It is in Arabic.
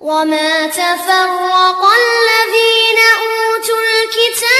وما تفرق الذين أوتوا الكتاب